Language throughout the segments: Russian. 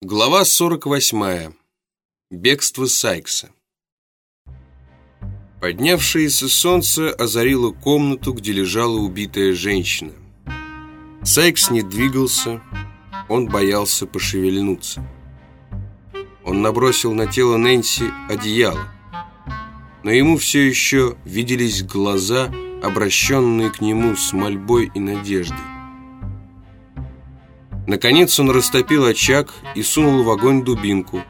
Глава 48. Бегство Сайкса. Поднявшееся солнце озарило комнату, где лежала убитая женщина. Сайкс не двигался, он боялся пошевельнуться. Он набросил на тело Нэнси одеяло, но ему все еще виделись глаза, обращенные к нему с мольбой и надеждой. Наконец он растопил очаг и сунул в огонь дубинку.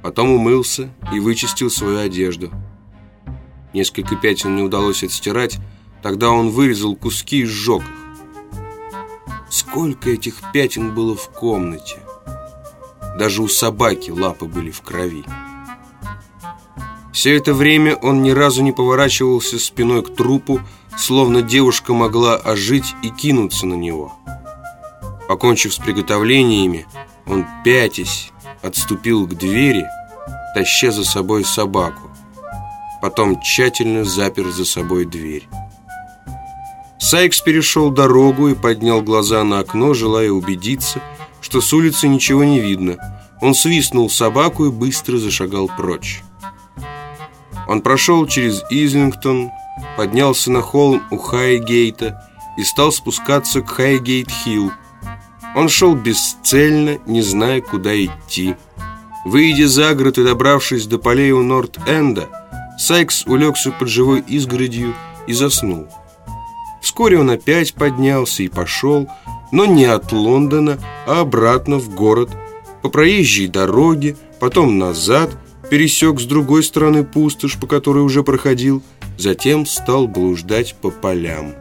Потом умылся и вычистил свою одежду. Несколько пятен не удалось отстирать, тогда он вырезал куски и сжег их. Сколько этих пятен было в комнате! Даже у собаки лапы были в крови. Все это время он ни разу не поворачивался спиной к трупу, словно девушка могла ожить и кинуться на него. Покончив с приготовлениями, он, пятясь, отступил к двери, таща за собой собаку. Потом тщательно запер за собой дверь. Сайкс перешел дорогу и поднял глаза на окно, желая убедиться, что с улицы ничего не видно. Он свистнул собаку и быстро зашагал прочь. Он прошел через Излингтон, поднялся на холм у Хайгейта и стал спускаться к Хайгейт-Хилл, он шел бесцельно, не зная, куда идти. Выйдя за город и добравшись до полей у Норт-Энда, Сайкс улегся под живой изгородью и заснул. Вскоре он опять поднялся и пошел, но не от Лондона, а обратно в город, по проезжей дороге, потом назад, пересек с другой стороны пустошь, по которой уже проходил, затем стал блуждать по полям.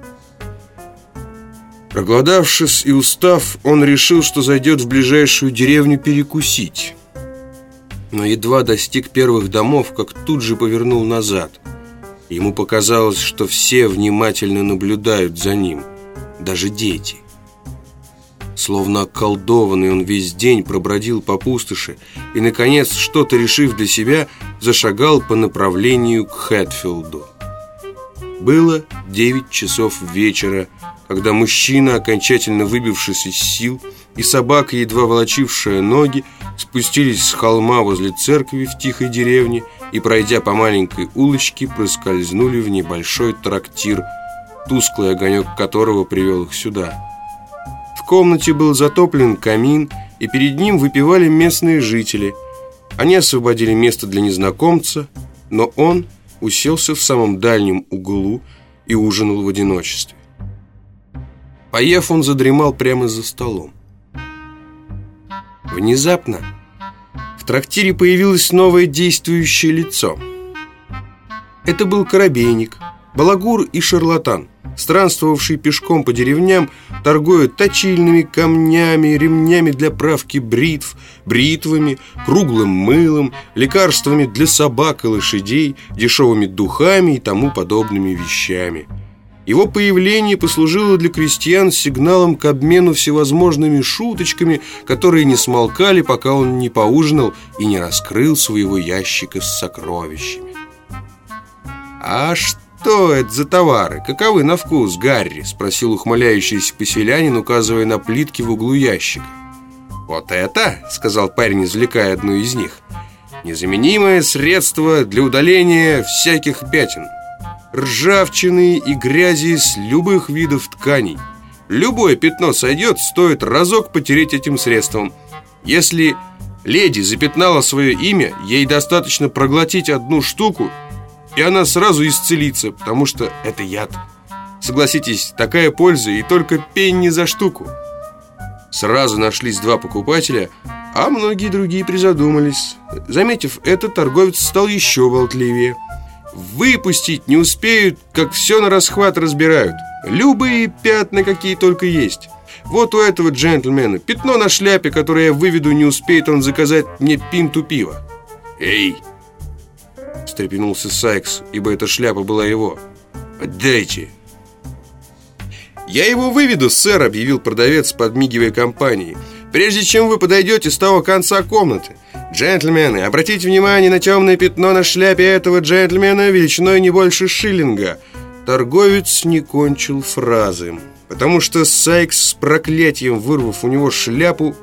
Проголодавшись и устав, он решил, что зайдет в ближайшую деревню перекусить. Но едва достиг первых домов, как тут же повернул назад. Ему показалось, что все внимательно наблюдают за ним, даже дети. Словно околдованный он весь день пробродил по пустоши и, наконец, что-то решив для себя, зашагал по направлению к Хэтфилду. Было девять часов вечера, когда мужчина, окончательно выбившись из сил, и собака, едва волочившая ноги, спустились с холма возле церкви в тихой деревне и, пройдя по маленькой улочке, проскользнули в небольшой трактир, тусклый огонек которого привел их сюда. В комнате был затоплен камин, и перед ним выпивали местные жители. Они освободили место для незнакомца, но он уселся в самом дальнем углу и ужинал в одиночестве. Поев, он задремал прямо за столом. Внезапно в трактире появилось новое действующее лицо. Это был Коробейник, балагур и шарлатан, странствовавший пешком по деревням, торгуя точильными камнями, ремнями для правки бритв, бритвами, круглым мылом, лекарствами для собак и лошадей, дешевыми духами и тому подобными вещами – его появление послужило для крестьян сигналом к обмену всевозможными шуточками, которые не смолкали, пока он не поужинал и не раскрыл своего ящика с сокровищами. «А что это за товары? Каковы на вкус, Гарри?» – спросил ухмыляющийся поселянин, указывая на плитки в углу ящика. «Вот это?» – сказал парень, извлекая одну из них. «Незаменимое средство для удаления всяких пятен» ржавчины и грязи с любых видов тканей. Любое пятно сойдет, стоит разок потереть этим средством. Если леди запятнала свое имя, ей достаточно проглотить одну штуку, и она сразу исцелится, потому что это яд. Согласитесь, такая польза и только пенни за штуку. Сразу нашлись два покупателя, а многие другие призадумались. Заметив это, торговец стал еще болтливее – Выпустить не успеют, как все на расхват разбирают. Любые пятна, какие только есть. Вот у этого джентльмена пятно на шляпе, которое я выведу, не успеет он заказать мне пинту пива. «Эй!» Встрепенулся Сайкс, ибо эта шляпа была его. «Отдайте!» «Я его выведу, сэр», — объявил продавец, подмигивая компании. «Прежде чем вы подойдете с того конца комнаты. «Джентльмены, обратите внимание на темное пятно на шляпе этого джентльмена величиной не больше шиллинга». Торговец не кончил фразы, потому что Сайкс с проклятием, вырвав у него шляпу,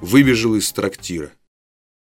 выбежал из трактира.